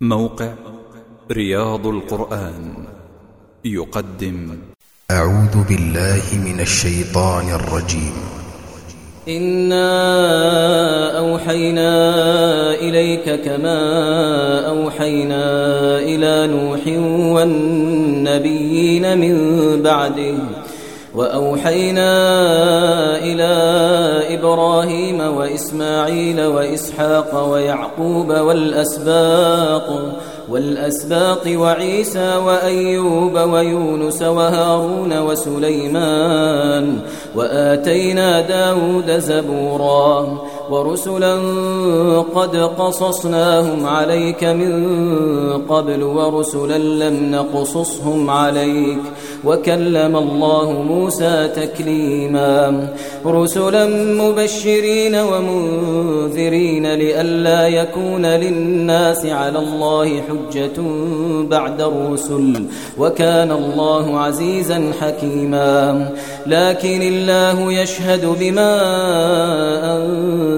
موقع رياض القرآن يقدم. أعوذ بالله من الشيطان الرجيم. إنا أوحينا إليك كما أوحينا إلى نوح والنبيين من بعده وأوحينا إلى إبراهيم وإسماعيل وإسحاق ويعقوب والأسباط والأسباط وعيسى وأيوب ويونس وهارون وسليمان وآتينا داود زبورا. ورسلا قد قصصناهم عليك من قبل ورسلا لم نقصصهم عليك وكلم الله موسى تكليما رسلا مبشرين ومنذرين لئلا يكون للناس على الله حجة بعد الرسل وكان الله عزيزا حكيما لكن الله يشهد بما أنزل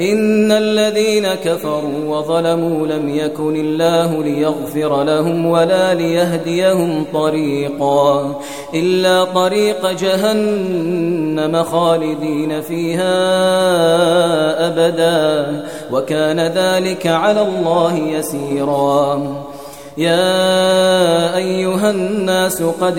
إن الذين كفروا وظلموا لم يكن الله ليغفر لهم ولا ليهديهم طريقا إلا طريق جهنم خالدين فيها أبدا وكان ذلك على الله يسيرا. يا أيها الناس قد